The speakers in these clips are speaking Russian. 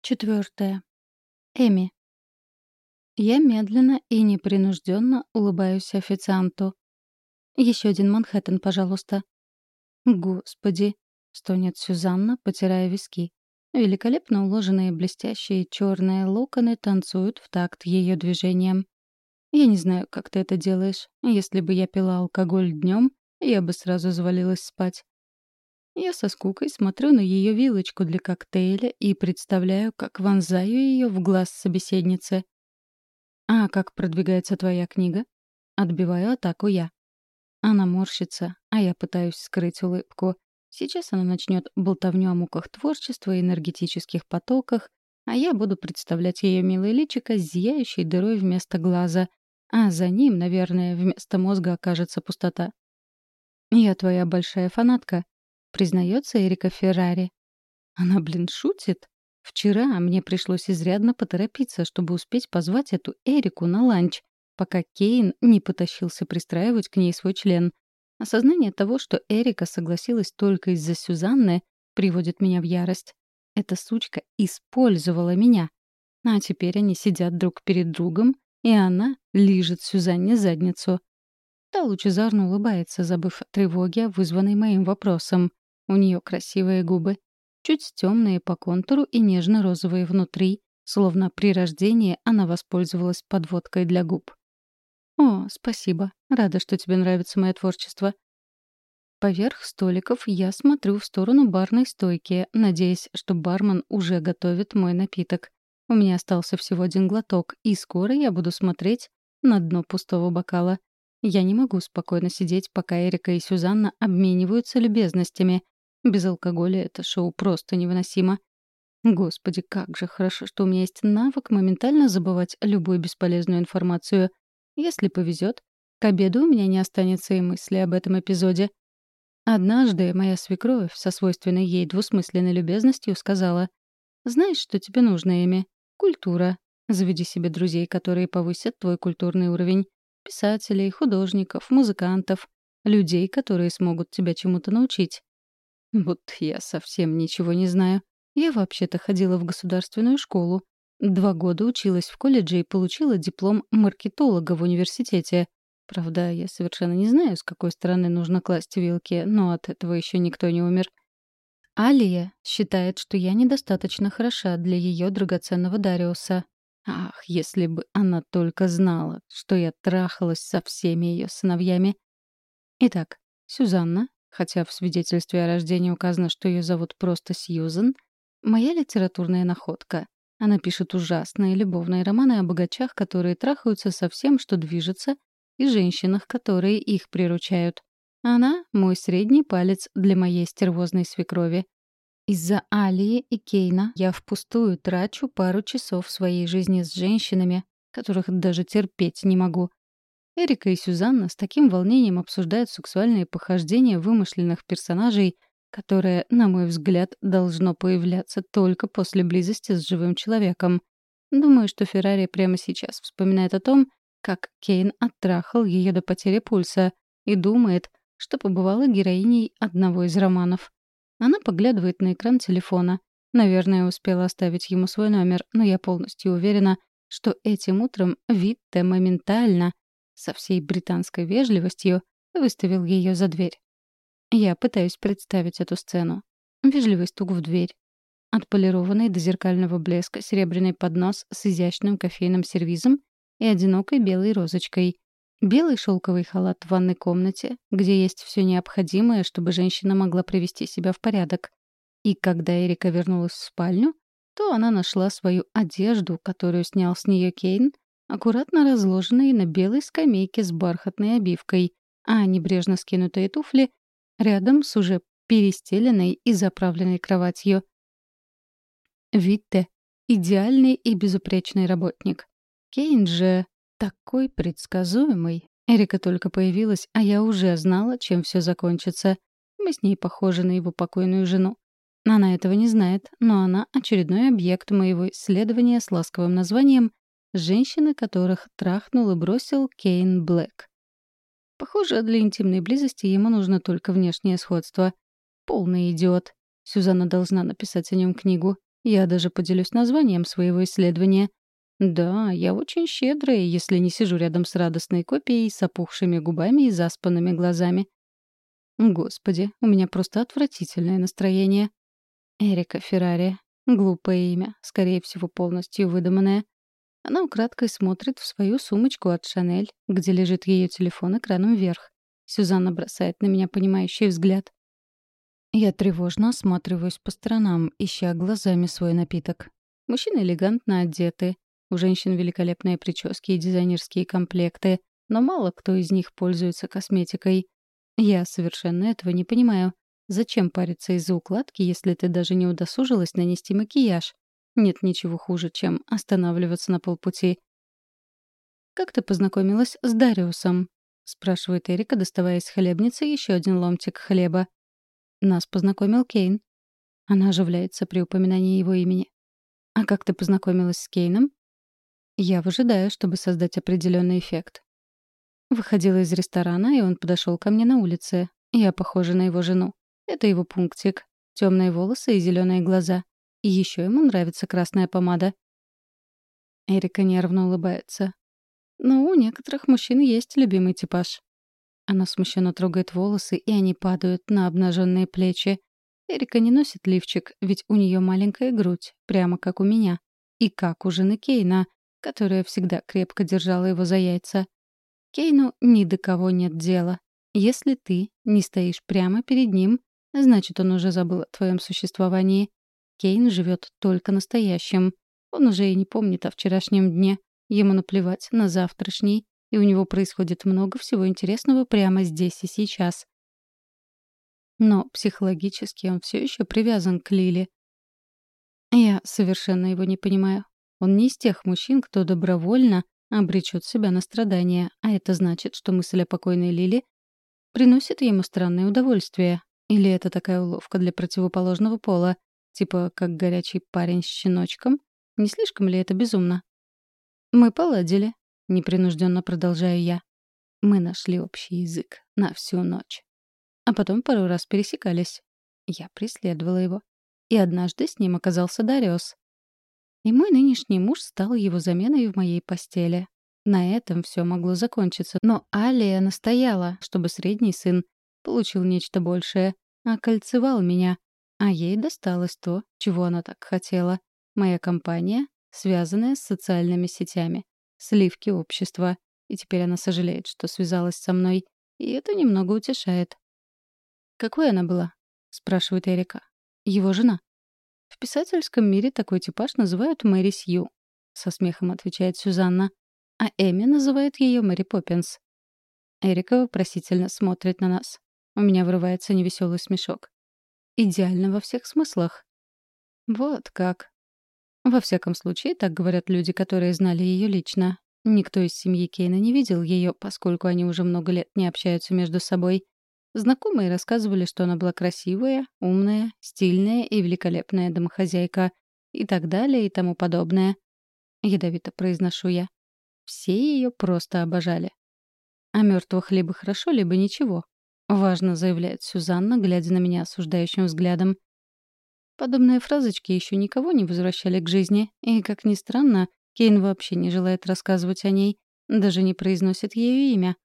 Четвертое. Эми. Я медленно и непринужденно улыбаюсь официанту. Еще один Манхэттен, пожалуйста. Господи, стонет Сюзанна, потирая виски. Великолепно уложенные блестящие черные локоны танцуют в такт ее движениям. Я не знаю, как ты это делаешь. Если бы я пила алкоголь днем, я бы сразу завалилась спать. Я со скукой смотрю на ее вилочку для коктейля и представляю, как вонзаю ее в глаз собеседницы. «А как продвигается твоя книга?» Отбиваю атаку я. Она морщится, а я пытаюсь скрыть улыбку. Сейчас она начнет болтовню о муках творчества и энергетических потоках, а я буду представлять ее милое личико с зияющей дырой вместо глаза, а за ним, наверное, вместо мозга окажется пустота. «Я твоя большая фанатка», признается Эрика Феррари. Она, блин, шутит? Вчера мне пришлось изрядно поторопиться, чтобы успеть позвать эту Эрику на ланч, пока Кейн не потащился пристраивать к ней свой член. Осознание того, что Эрика согласилась только из-за Сюзанны, приводит меня в ярость. Эта сучка использовала меня. А теперь они сидят друг перед другом, и она лижет Сюзанне задницу. Та лучезарно улыбается, забыв о тревоге, вызванной моим вопросом. У нее красивые губы, чуть темные по контуру и нежно-розовые внутри, словно при рождении она воспользовалась подводкой для губ. «О, спасибо. Рада, что тебе нравится мое творчество». Поверх столиков я смотрю в сторону барной стойки, надеясь, что бармен уже готовит мой напиток. У меня остался всего один глоток, и скоро я буду смотреть на дно пустого бокала. Я не могу спокойно сидеть, пока Эрика и Сюзанна обмениваются любезностями, без алкоголя это шоу просто невыносимо. Господи, как же хорошо, что у меня есть навык моментально забывать любую бесполезную информацию. Если повезет, к обеду у меня не останется и мысли об этом эпизоде. Однажды моя свекровь со свойственной ей двусмысленной любезностью сказала, «Знаешь, что тебе нужно, Эми? Культура. Заведи себе друзей, которые повысят твой культурный уровень. Писателей, художников, музыкантов, людей, которые смогут тебя чему-то научить. Будто я совсем ничего не знаю. Я вообще-то ходила в государственную школу. Два года училась в колледже и получила диплом маркетолога в университете. Правда, я совершенно не знаю, с какой стороны нужно класть вилки, но от этого еще никто не умер. Алия считает, что я недостаточно хороша для ее драгоценного Дариуса. Ах, если бы она только знала, что я трахалась со всеми ее сыновьями. Итак, Сюзанна, хотя в свидетельстве о рождении указано, что ее зовут просто Сьюзен, моя литературная находка. Она пишет ужасные любовные романы о богачах, которые трахаются со всем, что движется, и женщинах, которые их приручают. Она — мой средний палец для моей стервозной свекрови. Из-за Алии и Кейна я впустую трачу пару часов своей жизни с женщинами, которых даже терпеть не могу. Эрика и Сюзанна с таким волнением обсуждают сексуальные похождения вымышленных персонажей, которое, на мой взгляд, должно появляться только после близости с живым человеком. Думаю, что Феррари прямо сейчас вспоминает о том, как Кейн оттрахал ее до потери пульса, и думает, что побывала героиней одного из романов. Она поглядывает на экран телефона. Наверное, успела оставить ему свой номер, но я полностью уверена, что этим утром Витте моментально со всей британской вежливостью выставил ее за дверь. Я пытаюсь представить эту сцену. Вежливый стук в дверь. Отполированный до зеркального блеска серебряный поднос с изящным кофейным сервизом и одинокой белой розочкой. Белый шелковый халат в ванной комнате, где есть все необходимое, чтобы женщина могла привести себя в порядок. И когда Эрика вернулась в спальню, то она нашла свою одежду, которую снял с нее Кейн, аккуратно разложенные на белой скамейке с бархатной обивкой, а небрежно скинутые туфли рядом с уже перестеленной и заправленной кроватью. Витте — идеальный и безупречный работник. Кейн же такой предсказуемый. Эрика только появилась, а я уже знала, чем все закончится. Мы с ней похожи на его покойную жену. Она этого не знает, но она — очередной объект моего исследования с ласковым названием женщины которых трахнул и бросил Кейн Блэк. Похоже, для интимной близости ему нужно только внешнее сходство. Полный идиот. Сюзанна должна написать о нем книгу. Я даже поделюсь названием своего исследования. Да, я очень щедрая, если не сижу рядом с радостной копией, с опухшими губами и заспанными глазами. Господи, у меня просто отвратительное настроение. Эрика Феррари. Глупое имя, скорее всего, полностью выдуманное. Она украдкой смотрит в свою сумочку от Шанель, где лежит ее телефон экраном вверх. Сюзанна бросает на меня понимающий взгляд. Я тревожно осматриваюсь по сторонам, ища глазами свой напиток. Мужчины элегантно одеты, у женщин великолепные прически и дизайнерские комплекты, но мало кто из них пользуется косметикой. Я совершенно этого не понимаю. Зачем париться из-за укладки, если ты даже не удосужилась нанести макияж? Нет ничего хуже, чем останавливаться на полпути. «Как ты познакомилась с Дариусом?» — спрашивает Эрика, доставая из хлебницы еще один ломтик хлеба. Нас познакомил Кейн. Она оживляется при упоминании его имени. «А как ты познакомилась с Кейном?» Я выжидаю, чтобы создать определенный эффект. Выходила из ресторана, и он подошел ко мне на улице. Я похожа на его жену. Это его пунктик. Темные волосы и зеленые глаза. И еще ему нравится красная помада. Эрика нервно улыбается. Но у некоторых мужчин есть любимый типаж. Она смущенно трогает волосы, и они падают на обнаженные плечи. Эрика не носит лифчик, ведь у нее маленькая грудь, прямо как у меня. И как у жены Кейна, которая всегда крепко держала его за яйца. Кейну ни до кого нет дела. Если ты не стоишь прямо перед ним, Значит, он уже забыл о твоем существовании. Кейн живет только настоящим. Он уже и не помнит о вчерашнем дне. Ему наплевать на завтрашний, и у него происходит много всего интересного прямо здесь и сейчас. Но психологически он все еще привязан к Лиле. Я совершенно его не понимаю. Он не из тех мужчин, кто добровольно обречет себя на страдания, а это значит, что мысль о покойной Лиле приносит ему странное удовольствие, или это такая уловка для противоположного пола? Типа, как горячий парень с щеночком? Не слишком ли это безумно? Мы поладили, непринужденно продолжаю я. Мы нашли общий язык на всю ночь. А потом пару раз пересекались. Я преследовала его. И однажды с ним оказался Дариос. И мой нынешний муж стал его заменой в моей постели. На этом все могло закончиться, но Алия настояла, чтобы средний сын получил нечто большее, окольцевал меня, а ей досталось то, чего она так хотела. Моя компания, связанная с социальными сетями, сливки общества. И теперь она сожалеет, что связалась со мной, и это немного утешает. «Какой она была?» — спрашивает Эрика. «Его жена». «В писательском мире такой типаж называют Мэри Сью», — со смехом отвечает Сюзанна. А Эми называет ее Мэри Поппинс. Эрика вопросительно смотрит на нас. У меня вырывается невеселый смешок. Идеально во всех смыслах. Вот как. Во всяком случае, так говорят люди, которые знали ее лично. Никто из семьи Кейна не видел ее, поскольку они уже много лет не общаются между собой. Знакомые рассказывали, что она была красивая, умная, стильная и великолепная домохозяйка, и так далее, и тому подобное. Ядовито произношу я. Все ее просто обожали. А мертвых либо хорошо, либо ничего. Важно заявляет Сюзанна, глядя на меня осуждающим взглядом. Подобные фразочки еще никого не возвращали к жизни, и, как ни странно, Кейн вообще не желает рассказывать о ней, даже не произносит ее имя.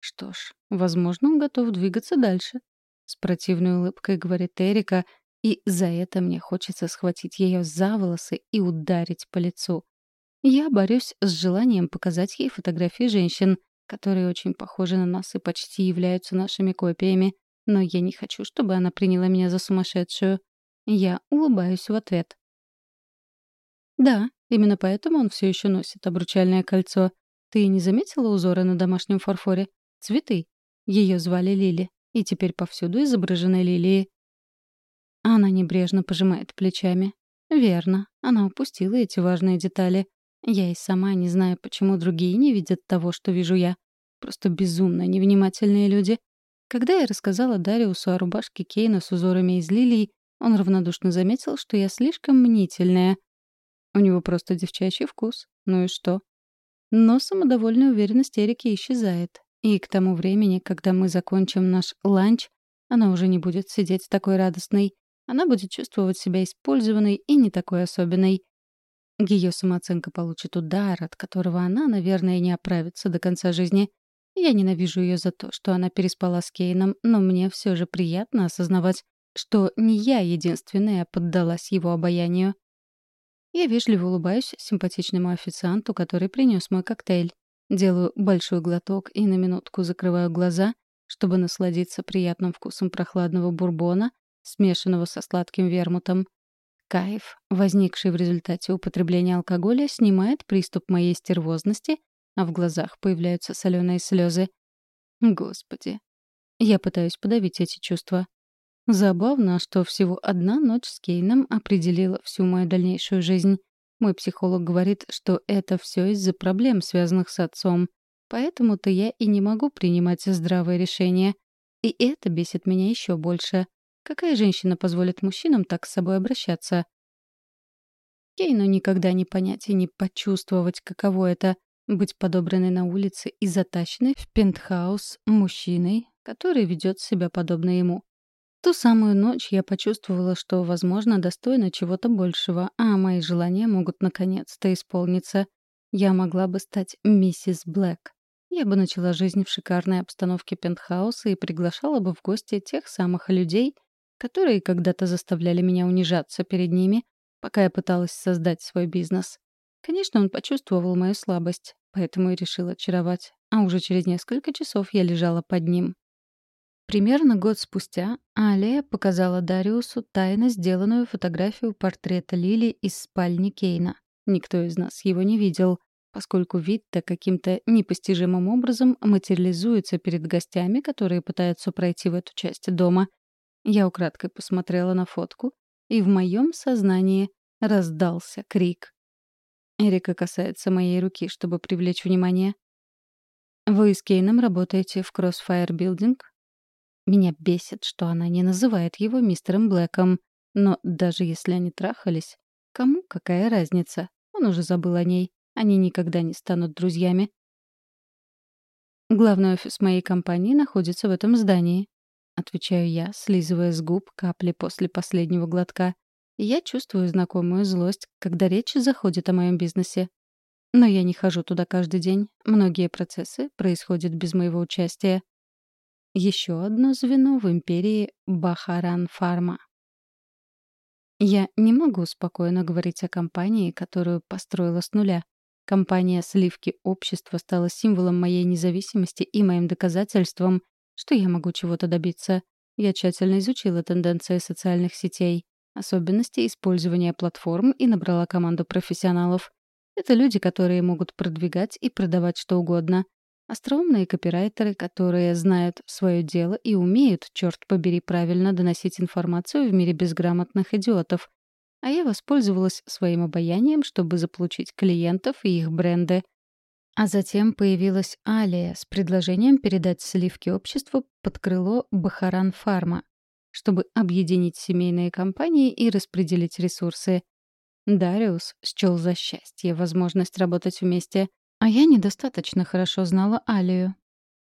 Что ж, возможно, он готов двигаться дальше. С противной улыбкой говорит Эрика, и за это мне хочется схватить ее за волосы и ударить по лицу. Я борюсь с желанием показать ей фотографии женщин, которые очень похожи на нас и почти являются нашими копиями. Но я не хочу, чтобы она приняла меня за сумасшедшую. Я улыбаюсь в ответ. Да, именно поэтому он все еще носит обручальное кольцо. Ты не заметила узоры на домашнем фарфоре? Цветы. Ее звали Лили, и теперь повсюду изображены лилии. Она небрежно пожимает плечами. Верно, она упустила эти важные детали. Я и сама не знаю, почему другие не видят того, что вижу я. Просто безумно невнимательные люди. Когда я рассказала Дариусу о рубашке Кейна с узорами из лилий, он равнодушно заметил, что я слишком мнительная. У него просто девчачий вкус. Ну и что? Но самодовольная уверенность Эрики исчезает. И к тому времени, когда мы закончим наш ланч, она уже не будет сидеть такой радостной. она будет чувствовать себя использованной и не такой особенной. Ее самооценка получит удар, от которого она, наверное, не оправится до конца жизни. Я ненавижу ее за то, что она переспала с Кейном, но мне все же приятно осознавать, что не я единственная поддалась его обаянию. Я вежливо улыбаюсь симпатичному официанту, который принес мой коктейль. Делаю большой глоток и на минутку закрываю глаза, чтобы насладиться приятным вкусом прохладного бурбона, смешанного со сладким вермутом. Кайф, возникший в результате употребления алкоголя, снимает приступ моей стервозности, а в глазах появляются соленые слезы. Господи. Я пытаюсь подавить эти чувства. Забавно, что всего одна ночь с Кейном определила всю мою дальнейшую жизнь. Мой психолог говорит, что это все из-за проблем, связанных с отцом. Поэтому-то я и не могу принимать здравые решения. И это бесит меня еще больше. Какая женщина позволит мужчинам так с собой обращаться? Кейну никогда не понять и не почувствовать, каково это — быть подобранной на улице и затащенной в пентхаус мужчиной, который ведет себя подобно ему. Ту самую ночь я почувствовала, что, возможно, достойна чего-то большего, а мои желания могут наконец-то исполниться. Я могла бы стать миссис Блэк. Я бы начала жизнь в шикарной обстановке пентхауса и приглашала бы в гости тех самых людей, которые когда-то заставляли меня унижаться перед ними, пока я пыталась создать свой бизнес. Конечно, он почувствовал мою слабость, поэтому и решил очаровать. А уже через несколько часов я лежала под ним. Примерно год спустя Алия показала Дариусу тайно сделанную фотографию портрета Лили из спальни Кейна. Никто из нас его не видел, поскольку вид-то каким-то непостижимым образом материализуется перед гостями, которые пытаются пройти в эту часть дома. Я украдкой посмотрела на фотку, и в моем сознании раздался крик. Эрика касается моей руки, чтобы привлечь внимание. «Вы с Кейном работаете в Crossfire Building?» Меня бесит, что она не называет его мистером Блэком. Но даже если они трахались, кому какая разница? Он уже забыл о ней. Они никогда не станут друзьями. Главный офис моей компании находится в этом здании. Отвечаю я, слизывая с губ капли после последнего глотка. я чувствую знакомую злость, когда речь заходит о моем бизнесе. Но я не хожу туда каждый день. Многие процессы происходят без моего участия. Еще одно звено в империи Бахаран-Фарма. Я не могу спокойно говорить о компании, которую построила с нуля. Компания «Сливки общества» стала символом моей независимости и моим доказательством, что я могу чего-то добиться. Я тщательно изучила тенденции социальных сетей, особенности использования платформ и набрала команду профессионалов. Это люди, которые могут продвигать и продавать что угодно. Остроумные копирайтеры, которые знают свое дело и умеют, черт побери, правильно доносить информацию в мире безграмотных идиотов. А я воспользовалась своим обаянием, чтобы заполучить клиентов и их бренды — а затем появилась Алия с предложением передать сливки обществу под крыло Бахаран Фарма, чтобы объединить семейные компании и распределить ресурсы. Дариус счел за счастье возможность работать вместе, а я недостаточно хорошо знала Алию,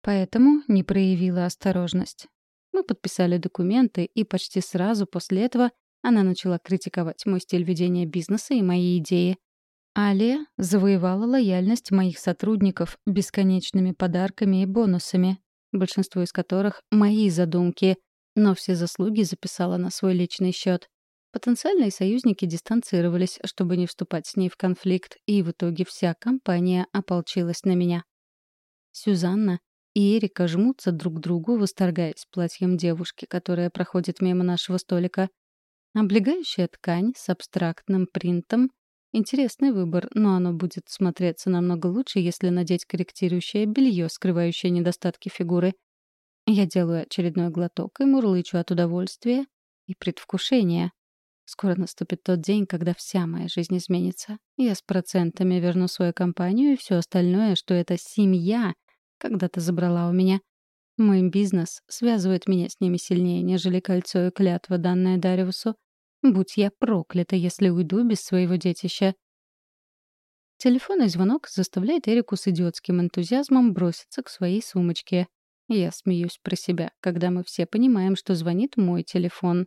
поэтому не проявила осторожность. Мы подписали документы, и почти сразу после этого она начала критиковать мой стиль ведения бизнеса и мои идеи — Алия завоевала лояльность моих сотрудников бесконечными подарками и бонусами, большинство из которых — мои задумки, но все заслуги записала на свой личный счет. Потенциальные союзники дистанцировались, чтобы не вступать с ней в конфликт, и в итоге вся компания ополчилась на меня. Сюзанна и Эрика жмутся друг к другу, восторгаясь платьем девушки, которая проходит мимо нашего столика. Облегающая ткань с абстрактным принтом Интересный выбор, но оно будет смотреться намного лучше, если надеть корректирующее белье, скрывающее недостатки фигуры. Я делаю очередной глоток и мурлычу от удовольствия и предвкушения. Скоро наступит тот день, когда вся моя жизнь изменится. Я с процентами верну свою компанию и все остальное, что эта семья когда-то забрала у меня. Мой бизнес связывает меня с ними сильнее, нежели кольцо и клятва, данная Дариусу. Будь я проклята, если уйду без своего детища. Телефонный звонок заставляет Эрику с идиотским энтузиазмом броситься к своей сумочке. Я смеюсь про себя, когда мы все понимаем, что звонит мой телефон.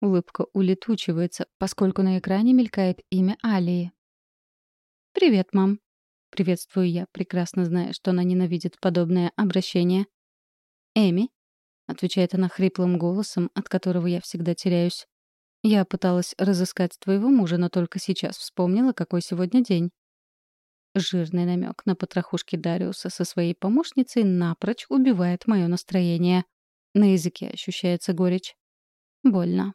Улыбка улетучивается, поскольку на экране мелькает имя Алии. «Привет, мам». Приветствую я, прекрасно зная, что она ненавидит подобное обращение. «Эми?» — отвечает она хриплым голосом, от которого я всегда теряюсь. «Я пыталась разыскать твоего мужа, но только сейчас вспомнила, какой сегодня день». Жирный намек на потрохушки Дариуса со своей помощницей напрочь убивает мое настроение. На языке ощущается горечь. Больно.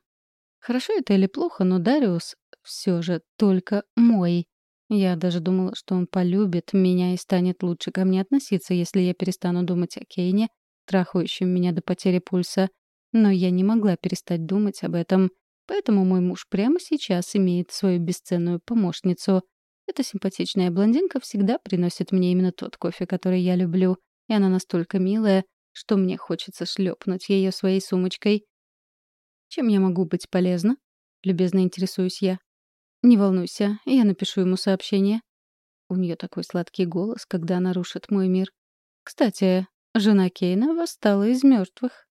Хорошо это или плохо, но Дариус все же только мой. Я даже думала, что он полюбит меня и станет лучше ко мне относиться, если я перестану думать о Кейне, трахающем меня до потери пульса. Но я не могла перестать думать об этом, поэтому мой муж прямо сейчас имеет свою бесценную помощницу. Эта симпатичная блондинка всегда приносит мне именно тот кофе, который я люблю, и она настолько милая, что мне хочется шлепнуть ее своей сумочкой. «Чем я могу быть полезна?» — любезно интересуюсь я. «Не волнуйся, я напишу ему сообщение». У нее такой сладкий голос, когда она рушит мой мир. «Кстати, жена Кейна восстала из мертвых.